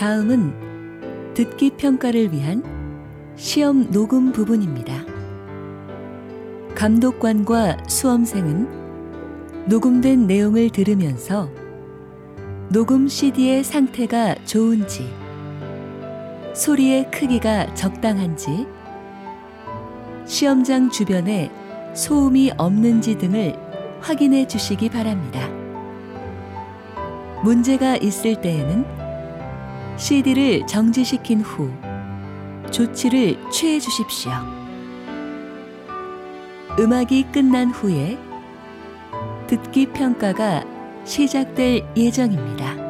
다음은 듣기 평가를 위한 시험 녹음 부분입니다. 감독관과 수험생은 녹음된 내용을 들으면서 녹음 CD의 상태가 좋은지, 소리의 크기가 적당한지, 시험장 주변에 소음이 없는지 등을 확인해 주시기 바랍니다. 문제가 있을 때에는 CD를 정지시킨 후 조치를 취해 주십시오. 음악이 끝난 후에 듣기 평가가 시작될 예정입니다.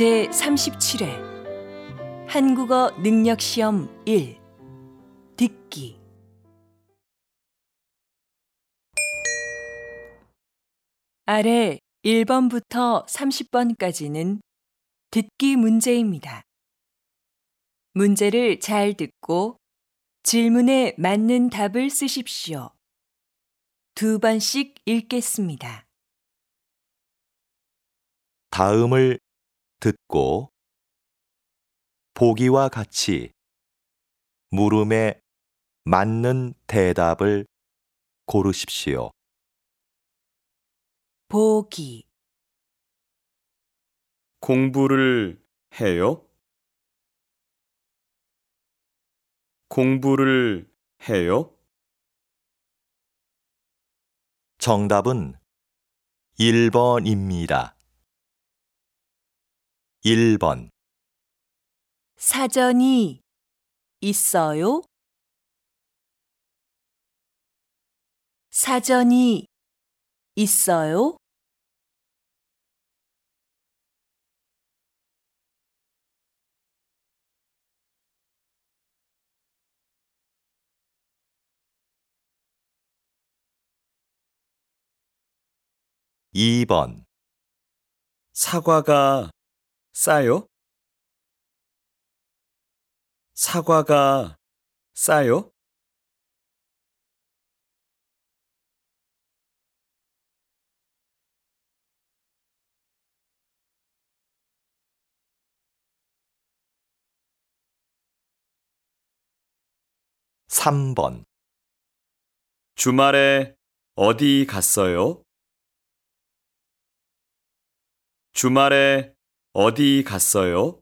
제 37회 한국어 능력 시험 1 듣기 아래 1번부터 30번까지는 듣기 문제입니다. 문제를 잘 듣고 질문에 맞는 답을 쓰십시오. 두 번씩 읽겠습니다. 다음을 듣고 보기와 같이 물음에 맞는 대답을 고르십시오. 보기 공부를 해요? 공부를 해요? 정답은 1번입니다. 1번 사전이 있어요? 사전이 있어요? 이번 사과가 싸요? 사과가 싸요? 삼 번 주말에 어디 갔어요? 주말에 어디 갔어요?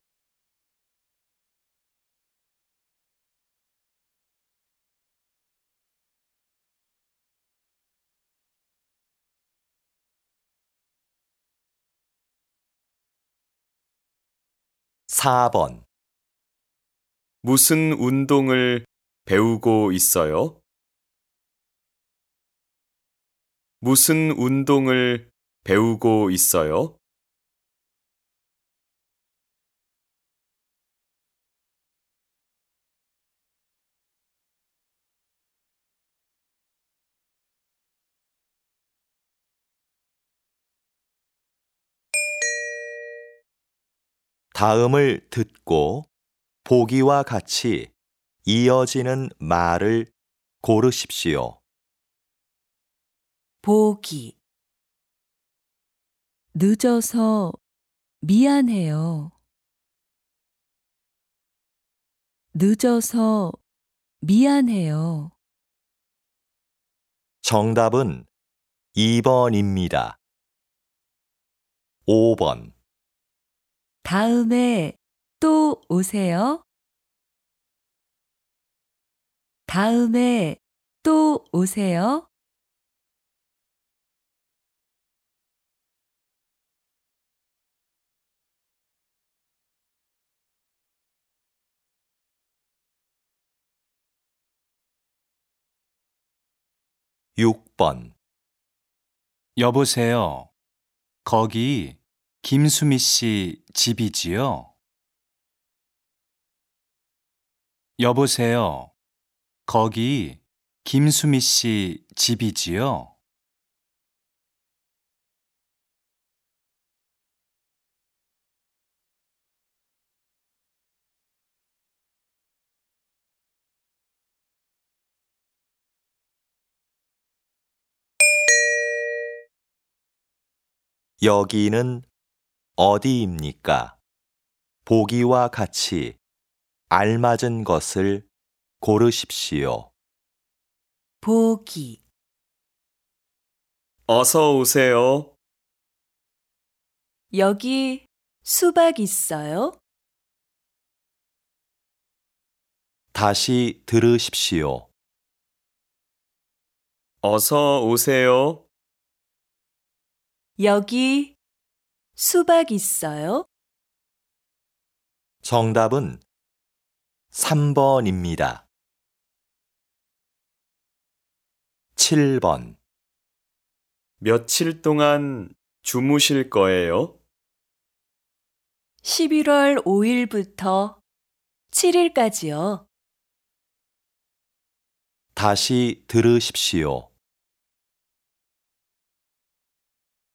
사번 무슨 운동을 배우고 있어요? 무슨 운동을 배우고 있어요? 다음을 듣고 보기와 같이 이어지는 말을 고르십시오. 보기 늦어서 미안해요. 늦어서 미안해요. 정답은 2번입니다. 5번. 다음에 또 오세요. 다음에 또 오세요. 6번. 여보세요. 거기 김수미 씨 집이지요? 여보세요. 거기 김수미 씨 집이지요? 여기는 어디입니까? 보기와 같이 알맞은 것을 고르십시오. 보기 어서 오세요. 여기 수박 있어요? 다시 들으십시오. 어서 오세요. 여기 수박 있어요? 정답은 3번입니다. 7번. 며칠 동안 주무실 거예요? 11월 5일부터 7일까지요. 다시 들으십시오.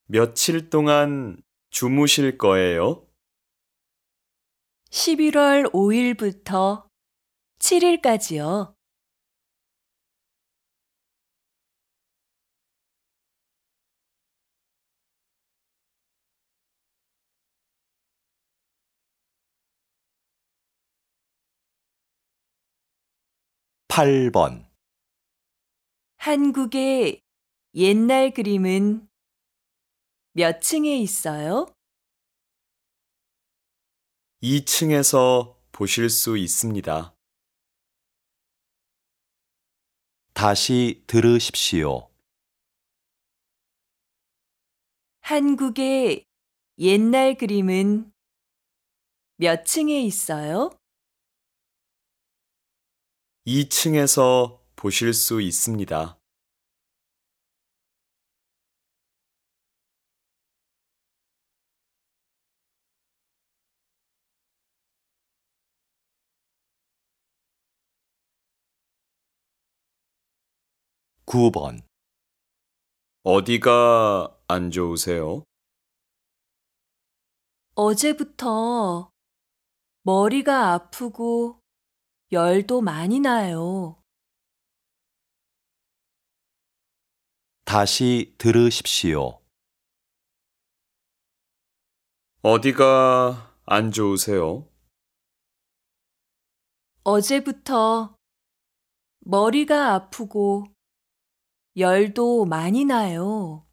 며칠 동안 주무실 거예요? 11월 5일부터 7일까지요. 8번. 한국의 옛날 그림은 몇 층에 있어요? 2층에서 보실 수 있습니다. 다시 들으십시오. 한국의 옛날 그림은 몇 층에 있어요? 2층에서 보실 수 있습니다. 구번 어디가 안 좋으세요? 어제부터 머리가 아프고 열도 많이 나요. 다시 들으십시오. 어디가 안 좋으세요? 어제부터 머리가 아프고 열도 많이 나요.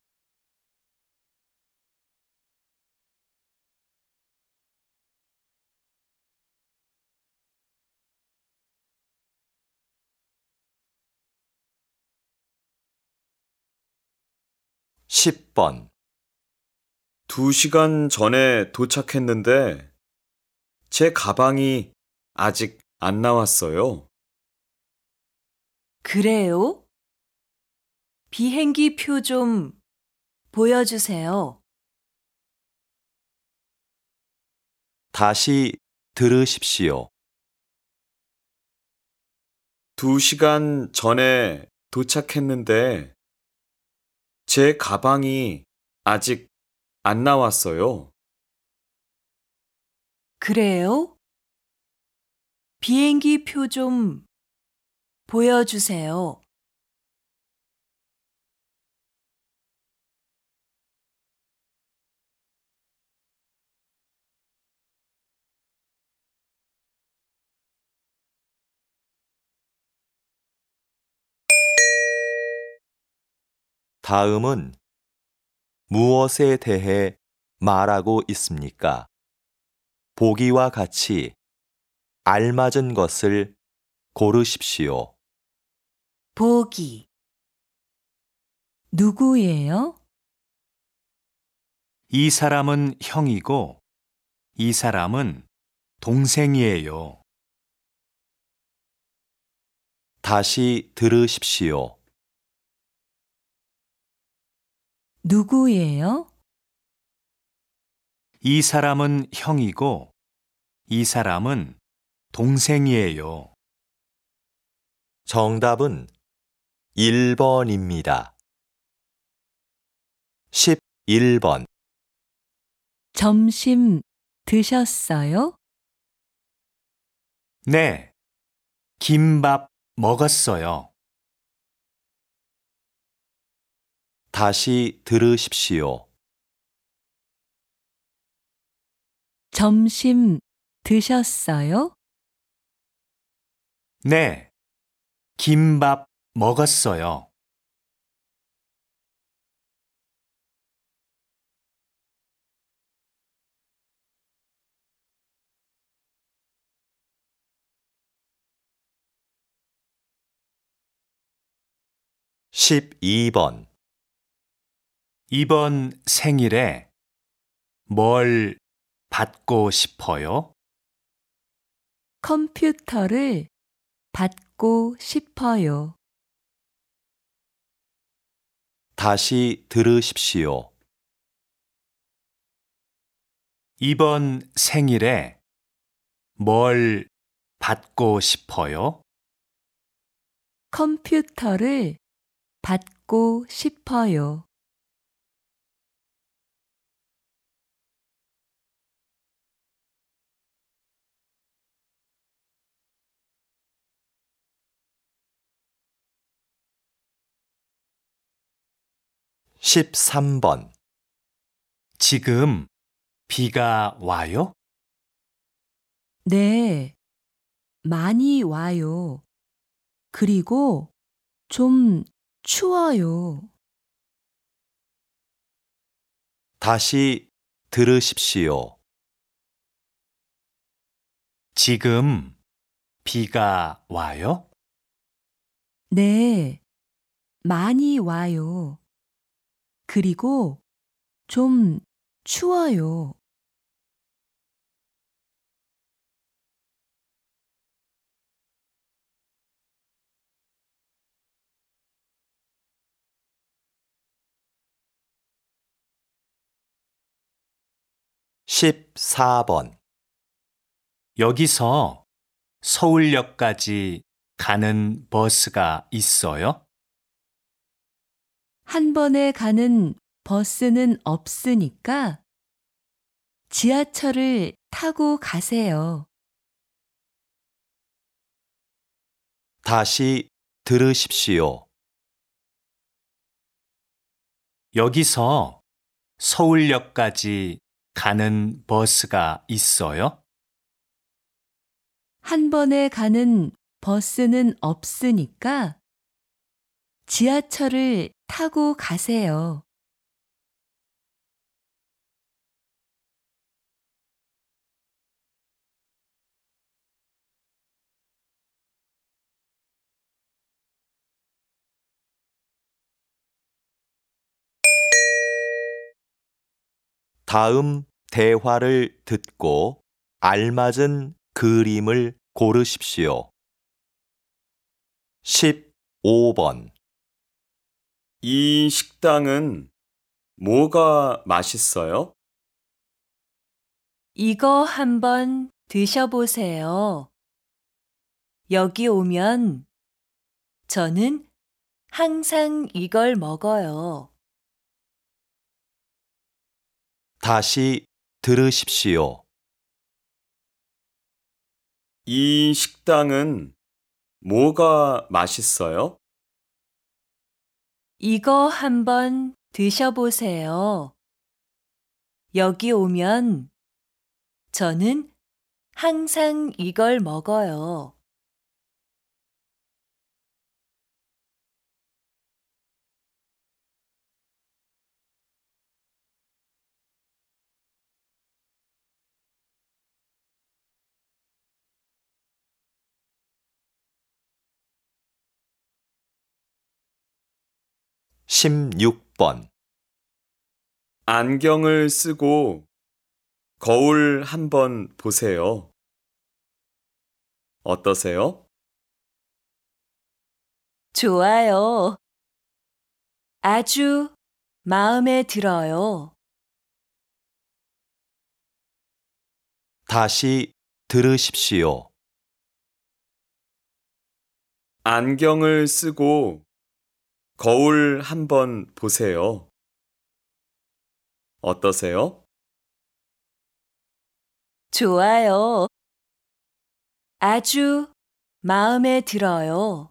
십번두 시간 전에 도착했는데 제 가방이 아직 안 나왔어요. 그래요? 비행기 표 좀 보여주세요. 다시 들으십시오. 두 시간 전에 도착했는데 제 가방이 아직 안 나왔어요. 그래요? 비행기 표 좀 보여주세요. 다음은 무엇에 대해 말하고 있습니까? 보기와 같이 알맞은 것을 고르십시오. 보기, 누구예요? 이 사람은 형이고 이 사람은 동생이에요. 다시 들으십시오. 누구예요? 이 사람은 형이고 이 사람은 동생이에요. 정답은 1번입니다. 11번. 점심 드셨어요? 네. 김밥 먹었어요. 다시 들으십시오. 점심 드셨어요? 네. 김밥 먹었어요. 십이 번 이번 생일에 뭘 받고 싶어요? 컴퓨터를 받고 싶어요. 다시 들으십시오. 이번 생일에 뭘 받고 싶어요? 컴퓨터를 받고 싶어요. 십삼 번 지금 비가 와요? 네, 많이 와요. 그리고 좀 추워요. 다시 들으십시오. 지금 비가 와요? 네, 많이 와요. 그리고 좀 추워요. 십사 번 여기서 서울역까지 가는 버스가 있어요? 한 번에 가는 버스는 없으니까 지하철을 타고 가세요. 다시 들으십시오. 여기서 서울역까지 가는 버스가 있어요? 한 번에 가는 버스는 없으니까 지하철을 타고 가세요. 다음 대화를 듣고 알맞은 그림을 고르십시오. 15번 이 식당은 뭐가 맛있어요? 이거 한번 드셔보세요. 여기 오면 저는 항상 이걸 먹어요. 다시 들으십시오. 이 식당은 뭐가 맛있어요? 이거 한번 드셔보세요. 여기 오면 저는 항상 이걸 먹어요. 십육 번 안경을 쓰고 거울 한번 보세요. 어떠세요? 좋아요. 아주 마음에 들어요. 다시 들으십시오. 안경을 쓰고 거울 한번 보세요. 어떠세요? 좋아요. 아주 마음에 들어요.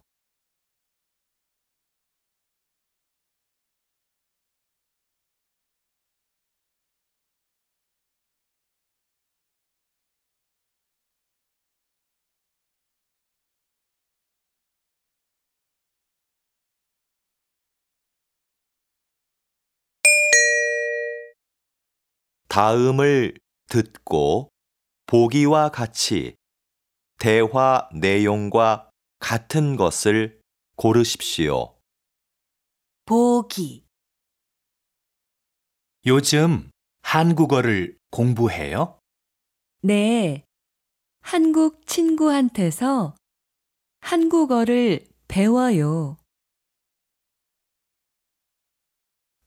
다음을 듣고 보기와 같이 대화 내용과 같은 것을 고르십시오. 보기, 요즘 한국어를 공부해요? 네. 한국 친구한테서 한국어를 배워요.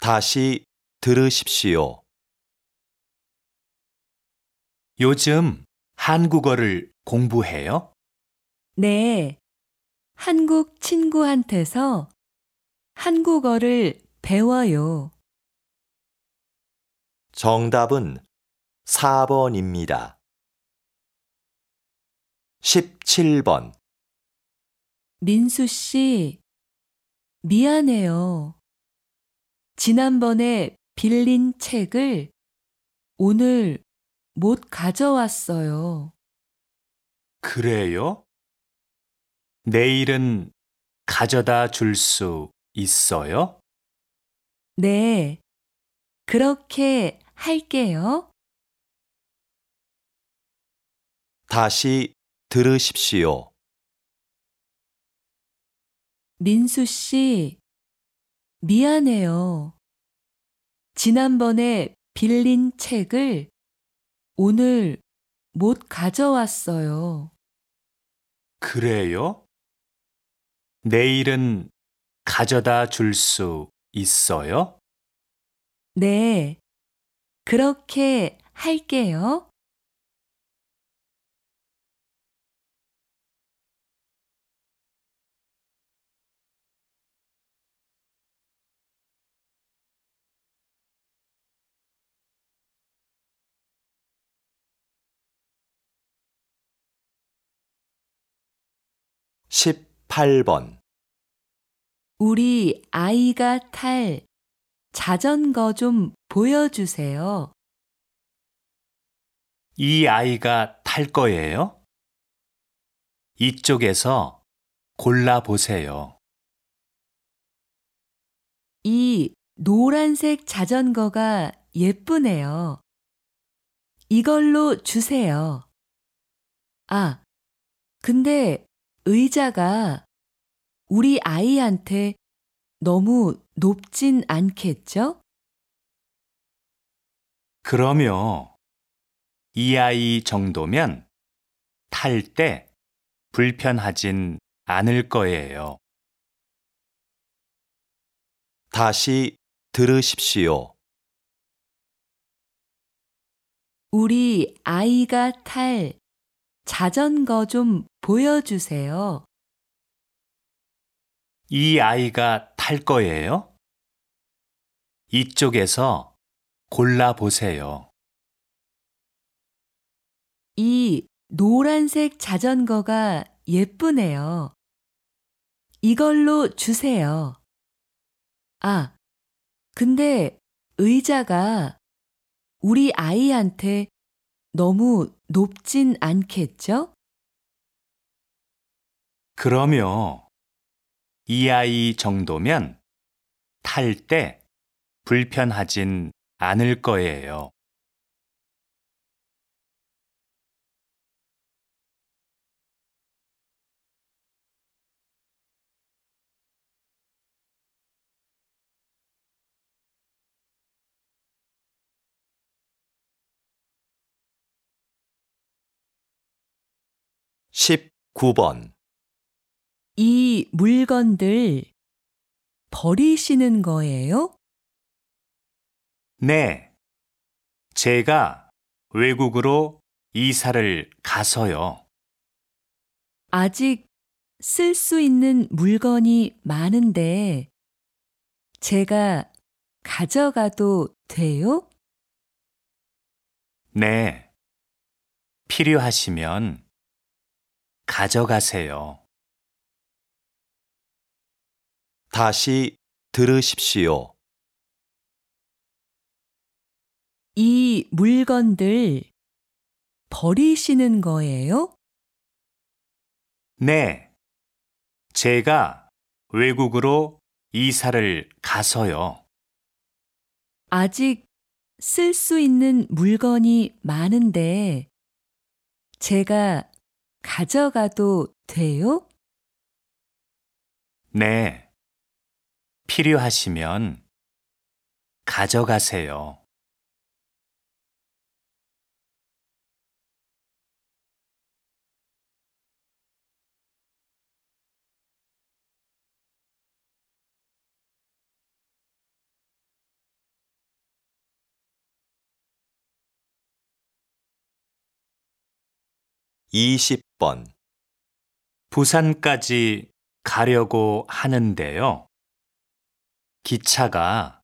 다시 들으십시오. 요즘 한국어를 공부해요? 네. 한국 친구한테서 한국어를 배워요. 정답은 4번입니다. 17번 민수 씨, 미안해요. 지난번에 빌린 책을 오늘 못 가져왔어요. 그래요? 내일은 가져다 줄 수 있어요? 네. 그렇게 할게요. 다시 들으십시오. 민수 씨, 미안해요. 지난번에 빌린 책을 오늘 못 가져왔어요. 그래요? 내일은 가져다 줄 수 있어요? 네. 그렇게 할게요. 십팔 번 우리 아이가 탈 자전거 좀 보여주세요. 이 아이가 탈 거예요? 이쪽에서 골라 보세요. 이 노란색 자전거가 예쁘네요. 이걸로 주세요. 아, 근데 의자가 우리 아이한테 너무 높진 않겠죠? 그러며 이 아이 정도면 탈 때 불편하진 않을 거예요. 다시 들으십시오. 우리 아이가 탈 자전거 좀 보여주세요. 이 아이가 탈 거예요? 이쪽에서 골라 보세요. 이 노란색 자전거가 예쁘네요. 이걸로 주세요. 아, 근데 의자가 우리 아이한테 너무 높진 않겠죠? 그러며 이 아이 정도면 탈 때 불편하진 않을 거예요. 십구 번 이 물건들 버리시는 거예요? 네. 제가 외국으로 이사를 가서요. 아직 쓸 수 있는 물건이 많은데 제가 가져가도 돼요? 네. 필요하시면 가져가세요. 다시 들으십시오. 이 물건들 버리시는 거예요? 네. 제가 외국으로 이사를 가서요. 아직 쓸 수 있는 물건이 많은데 제가 가져가도 돼요? 네. 필요하시면 가져가세요. 이십 번 부산까지 가려고 하는데요. 기차가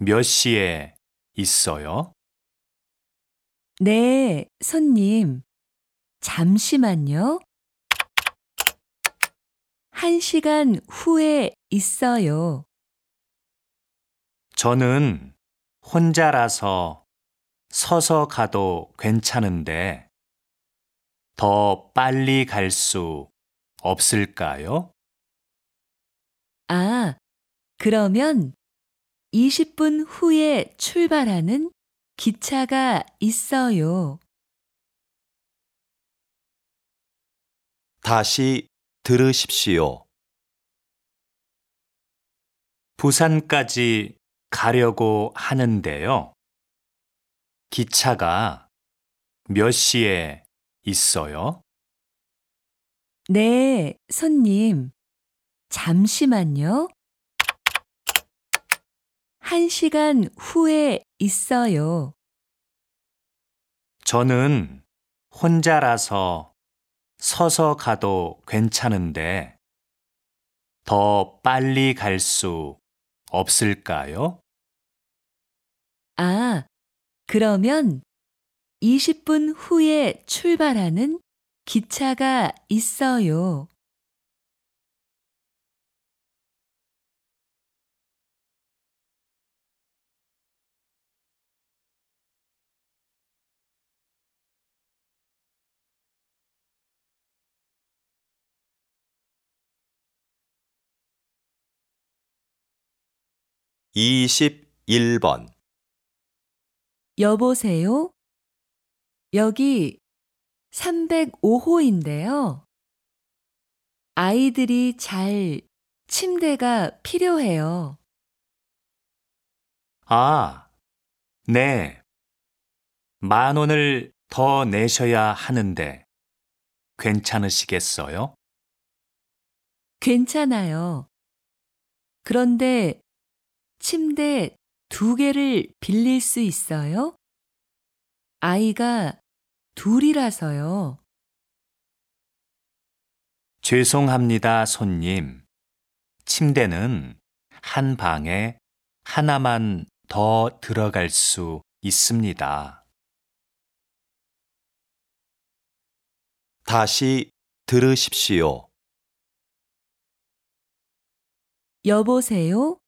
몇 시에 있어요? 네, 손님. 잠시만요. 한 시간 후에 있어요. 저는 혼자라서 서서 가도 괜찮은데 더 빨리 갈 수 없을까요? 아, 그러면 20분 후에 출발하는 기차가 있어요. 다시 들으십시오. 부산까지 가려고 하는데요. 기차가 몇 시에 있어요? 네, 손님. 잠시만요. 한 시간 후에 있어요. 저는 혼자라서 서서 가도 괜찮은데 더 빨리 갈 수 없을까요? 아, 그러면 20분 후에 출발하는 기차가 있어요. 이십일 번 여보세요? 여기 305호인데요. 아이들이 잘 침대가 필요해요. 아, 네. 만 원을 더 내셔야 하는데 괜찮으시겠어요? 괜찮아요. 그런데 침대 두 개를 빌릴 수 있어요? 아이가 둘이라서요. 죄송합니다, 손님. 침대는 한 방에 하나만 더 들어갈 수 있습니다. 다시 들으십시오. 여보세요?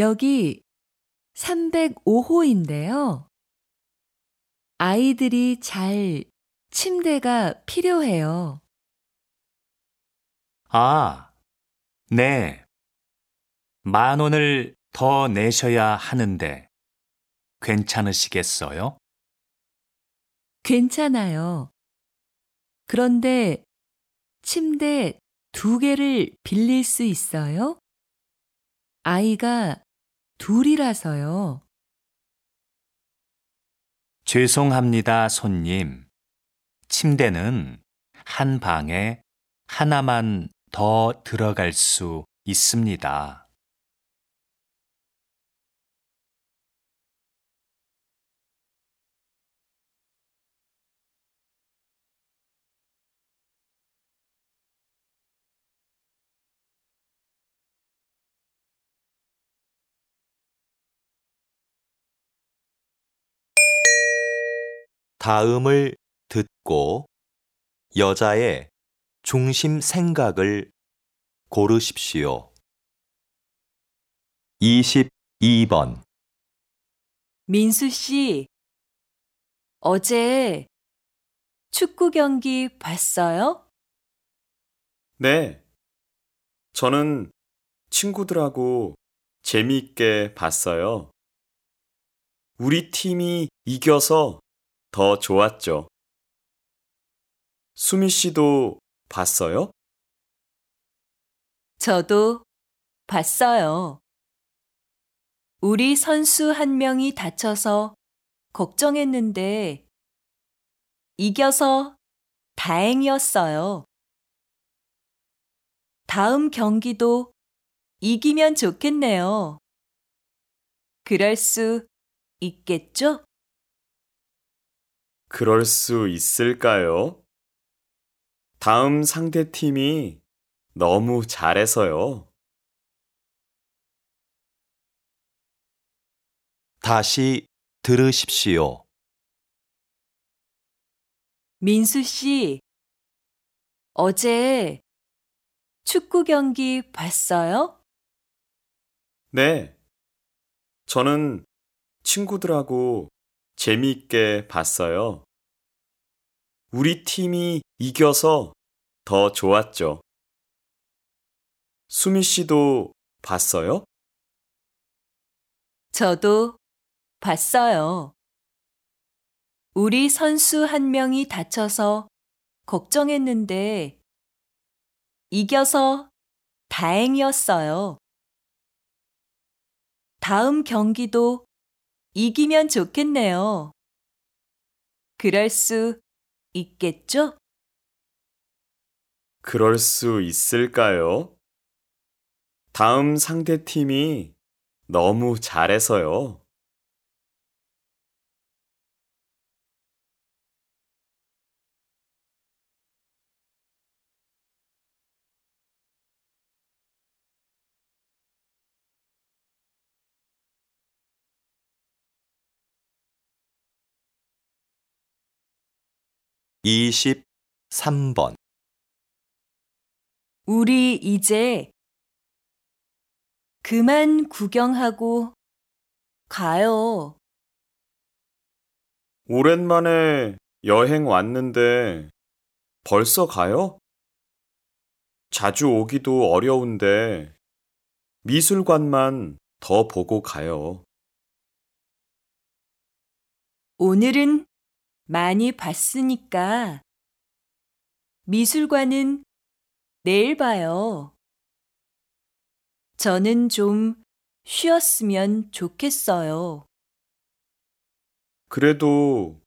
여기 305호인데요. 아이들이 잘 침대가 필요해요. 아, 네. 만 원을 더 내셔야 하는데 괜찮으시겠어요? 괜찮아요. 그런데 침대 두 개를 빌릴 수 있어요? 아이가 둘이라서요. 죄송합니다, 손님. 침대는 한 방에 하나만 더 들어갈 수 있습니다. 다음을 듣고 여자의 중심 생각을 고르십시오. 22번 민수 씨, 어제 축구 경기 봤어요? 네. 저는 친구들하고 재미있게 봤어요. 우리 팀이 이겨서 더 좋았죠. 수미 씨도 봤어요? 저도 봤어요. 우리 선수 한 명이 다쳐서 걱정했는데 이겨서 다행이었어요. 다음 경기도 이기면 좋겠네요. 그럴 수 있겠죠? 그럴 수 있을까요? 다음 상대 팀이 너무 잘해서요. 다시 들으십시오. 민수 씨, 어제 축구 경기 봤어요? 네. 저는 친구들하고 재미있게 봤어요. 우리 팀이 이겨서 더 좋았죠. 수미 씨도 봤어요? 저도 봤어요. 우리 선수 한 명이 다쳐서 걱정했는데 이겨서 다행이었어요. 다음 경기도 이기면 좋겠네요. 그럴 수 있겠죠? 그럴 수 있을까요? 다음 상대 팀이 너무 잘해서요. 이십삼 번 우리 이제 그만 구경하고 가요. 오랜만에 여행 왔는데 벌써 가요? 자주 오기도 어려운데 미술관만 더 보고 가요. 오늘은 많이 봤으니까 미술관은 내일 봐요. 저는 좀 쉬었으면 좋겠어요. 그래도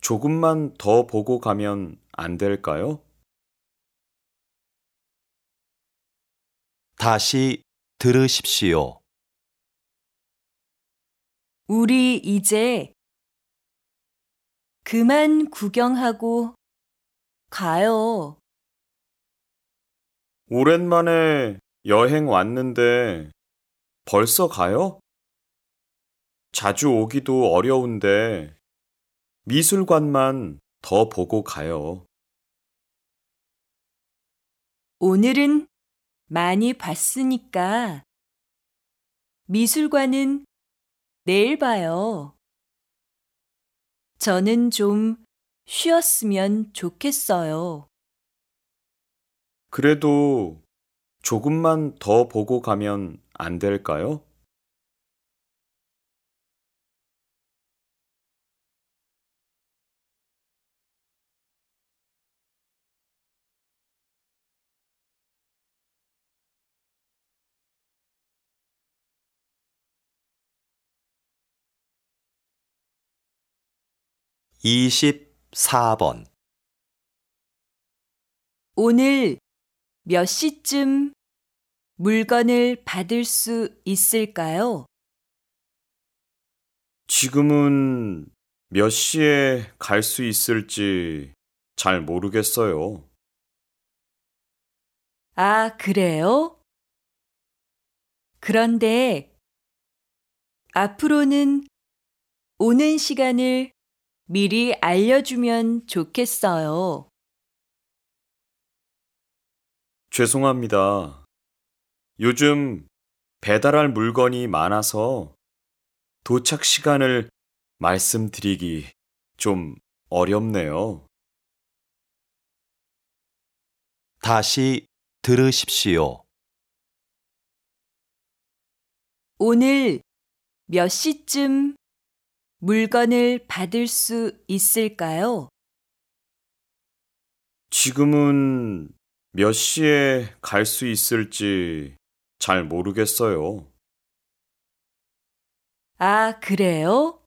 조금만 더 보고 가면 안 될까요? 다시 들으십시오. 우리 이제 그만 구경하고 가요. 오랜만에 여행 왔는데 벌써 가요? 자주 오기도 어려운데 미술관만 더 보고 가요. 오늘은 많이 봤으니까 미술관은 내일 봐요. 저는 좀 쉬었으면 좋겠어요. 그래도 조금만 더 보고 가면 안 될까요? 이십사 번 오늘 몇 시쯤 물건을 받을 수 있을까요? 지금은 몇 시에 갈 수 있을지 잘 모르겠어요. 아, 그래요? 그런데 앞으로는 오는 시간을 미리 알려주면 좋겠어요. 죄송합니다. 요즘 배달할 물건이 많아서 도착 시간을 말씀드리기 좀 어렵네요. 다시 들으십시오. 오늘 몇 시쯤 물건을 받을 수 있을까요? 지금은 몇 시에 갈 수 있을지 잘 모르겠어요. 아, 그래요?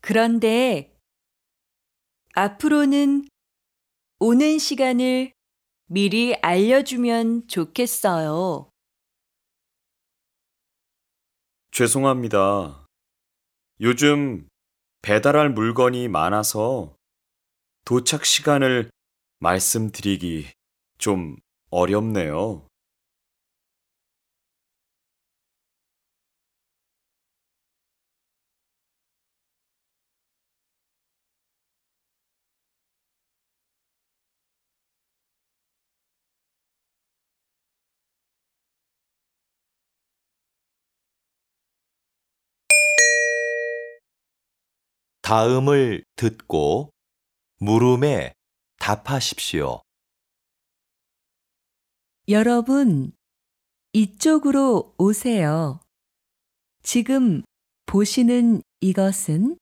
그런데 앞으로는 오는 시간을 미리 알려주면 좋겠어요. 죄송합니다. 요즘 배달할 물건이 많아서 도착 시간을 말씀드리기 좀 어렵네요. 다음을 듣고 물음에 답하십시오. 여러분, 이쪽으로 오세요. 지금 보시는 이것은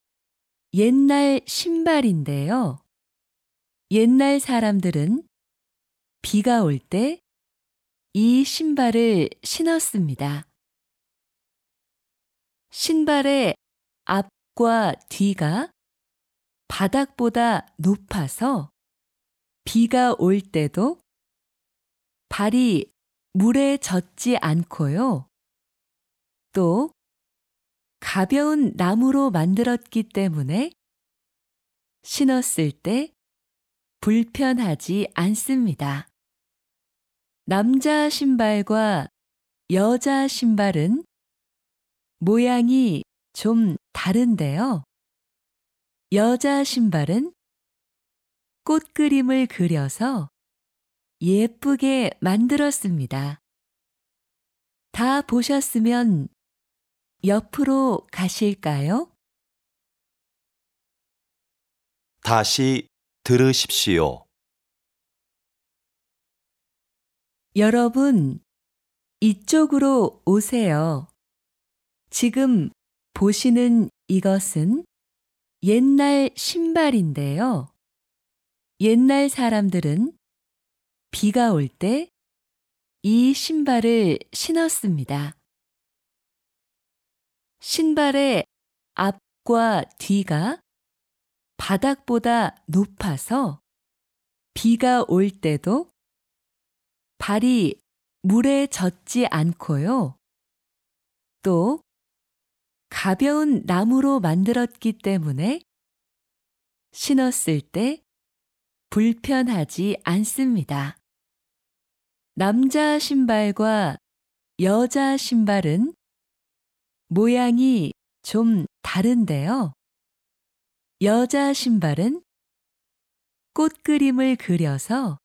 옛날 신발인데요. 옛날 사람들은 비가 올 때 이 신발을 신었습니다. 신발의 앞 과 뒤가 바닥보다 높아서 비가 올 때도 발이 물에 젖지 않고요. 또 가벼운 나무로 만들었기 때문에 신었을 때 불편하지 않습니다. 남자 신발과 여자 신발은 모양이 좀 다른데요. 여자 신발은 꽃 그림을 그려서 예쁘게 만들었습니다. 다 보셨으면 옆으로 가실까요? 다시 들으십시오. 여러분, 이쪽으로 오세요. 지금 보시는 이것은 옛날 신발인데요. 옛날 사람들은 비가 올 때 이 신발을 신었습니다. 신발의 앞과 뒤가 바닥보다 높아서 비가 올 때도 발이 물에 젖지 않고요. 또 가벼운 나무로 만들었기 때문에 신었을 때 불편하지 않습니다. 남자 신발과 여자 신발은 모양이 좀 다른데요. 여자 신발은 꽃 그림을 그려서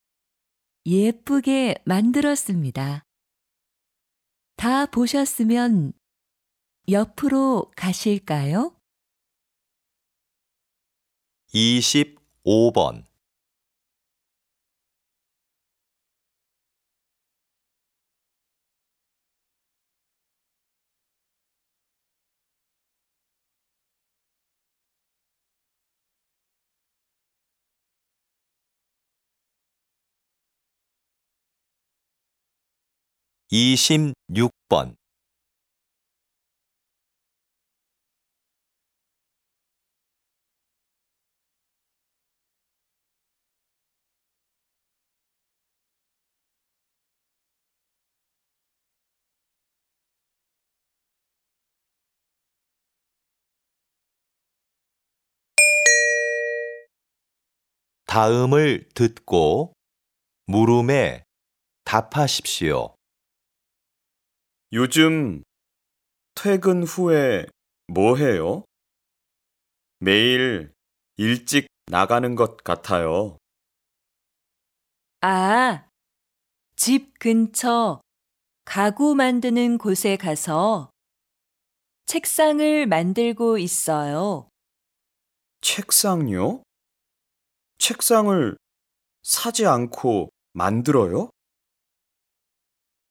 예쁘게 만들었습니다. 다 보셨으면 옆으로 가실까요? 25번. 이십육 번 다음을 듣고 물음에 답하십시오. 요즘 퇴근 후에 뭐 해요? 매일 일찍 나가는 것 같아요. 아, 집 근처 가구 만드는 곳에 가서 책상을 만들고 있어요. 책상요? 책상을 사지 않고 만들어요?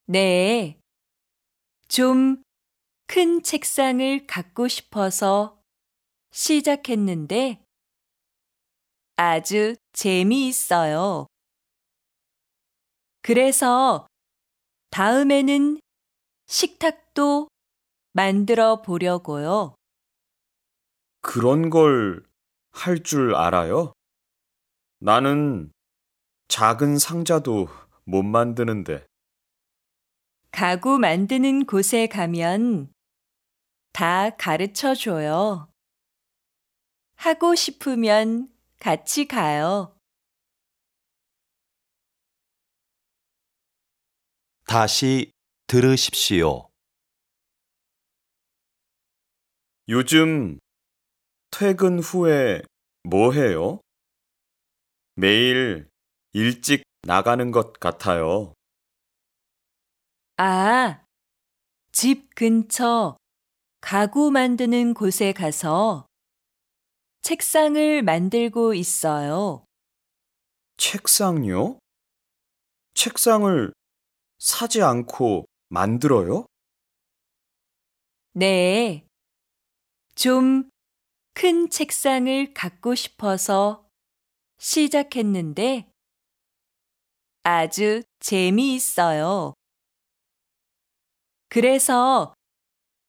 네. 좀 큰 책상을 갖고 싶어서 시작했는데 아주 재미있어요. 그래서 다음에는 식탁도 만들어 보려고요. 그런 걸 할 줄 알아요? 나는 작은 상자도 못 만드는데. 가구 만드는 곳에 가면 다 가르쳐 줘요. 하고 싶으면 같이 가요. 다시 들으십시오. 요즘 퇴근 후에 뭐 해요? 매일 일찍 나가는 것 같아요. 아, 집 근처 가구 만드는 곳에 가서 책상을 만들고 있어요. 책상요? 책상을 사지 않고 만들어요? 네. 좀 큰 책상을 갖고 싶어서 시작했는데 아주 재미있어요. 그래서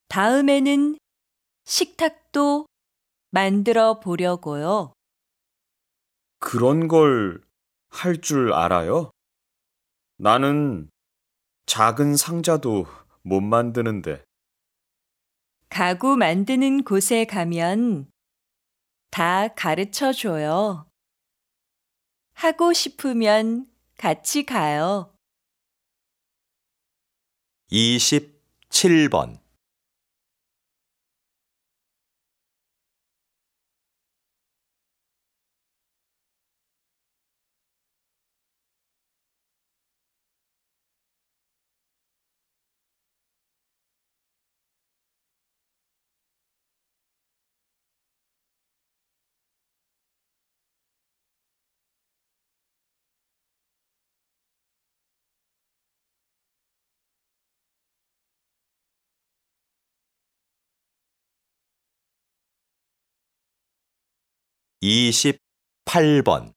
다음에는 식탁도 만들어 보려고요. 그런 걸 할 줄 알아요? 나는 작은 상자도 못 만드는데. 가구 만드는 곳에 가면 다 가르쳐 줘요. 하고 싶으면 같이 가요. 27번. 이십팔 번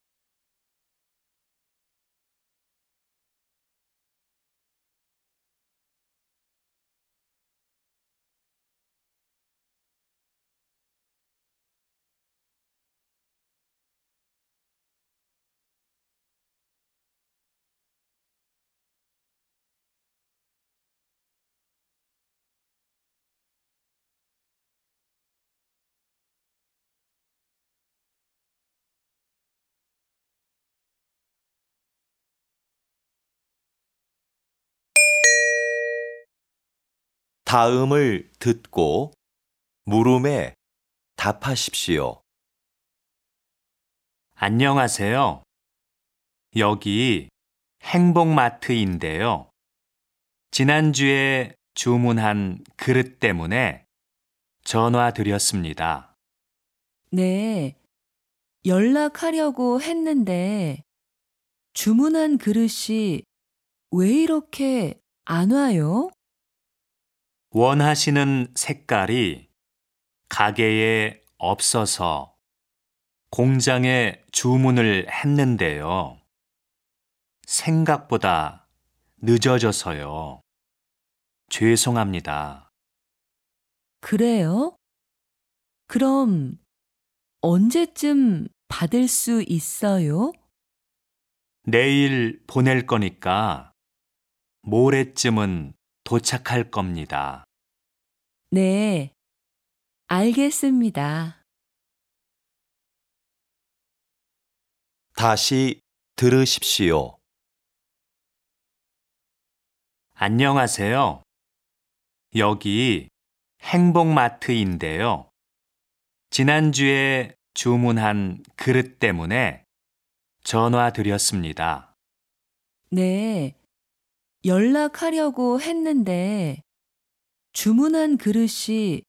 다음을 듣고 물음에 답하십시오. 안녕하세요. 여기 행복마트인데요. 지난주에 주문한 그릇 때문에 전화 드렸습니다. 네. 연락하려고 했는데 주문한 그릇이 왜 이렇게 안 와요? 원하시는 색깔이 가게에 없어서 공장에 주문을 했는데요. 생각보다 늦어져서요. 죄송합니다. 그래요? 그럼 언제쯤 받을 수 있어요? 내일 보낼 거니까 모레쯤은 도착할 겁니다. 네. 알겠습니다. 다시 들으십시오. 안녕하세요. 여기 행복마트인데요. 지난주에 주문한 그릇 때문에 전화 드렸습니다. 네. 연락하려고 했는데 주문한 그릇이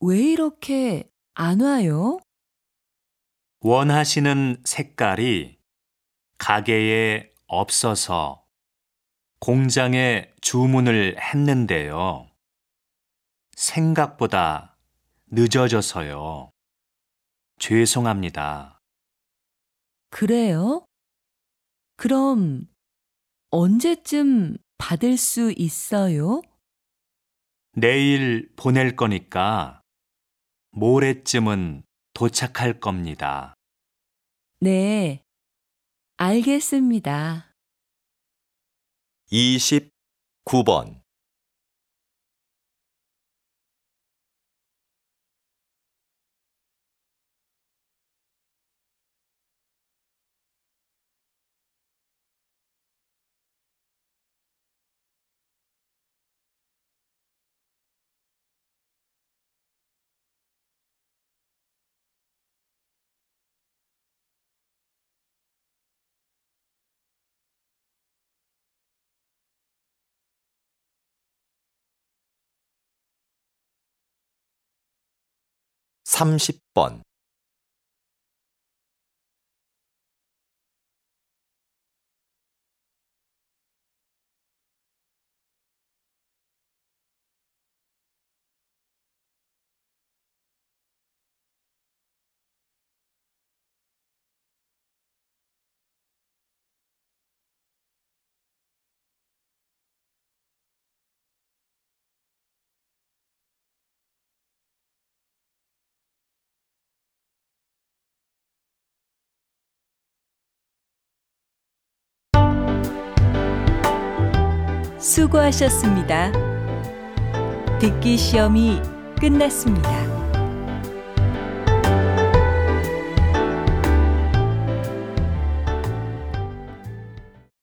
왜 이렇게 안 와요? 원하시는 색깔이 가게에 없어서 공장에 주문을 했는데요. 생각보다 늦어져서요. 죄송합니다. 그래요? 그럼 언제쯤 받을 수 있어요? 내일 보낼 거니까 모레쯤은 도착할 겁니다. 네. 알겠습니다. 29번. 삼십 번 수고하셨습니다. 듣기 시험이 끝났습니다.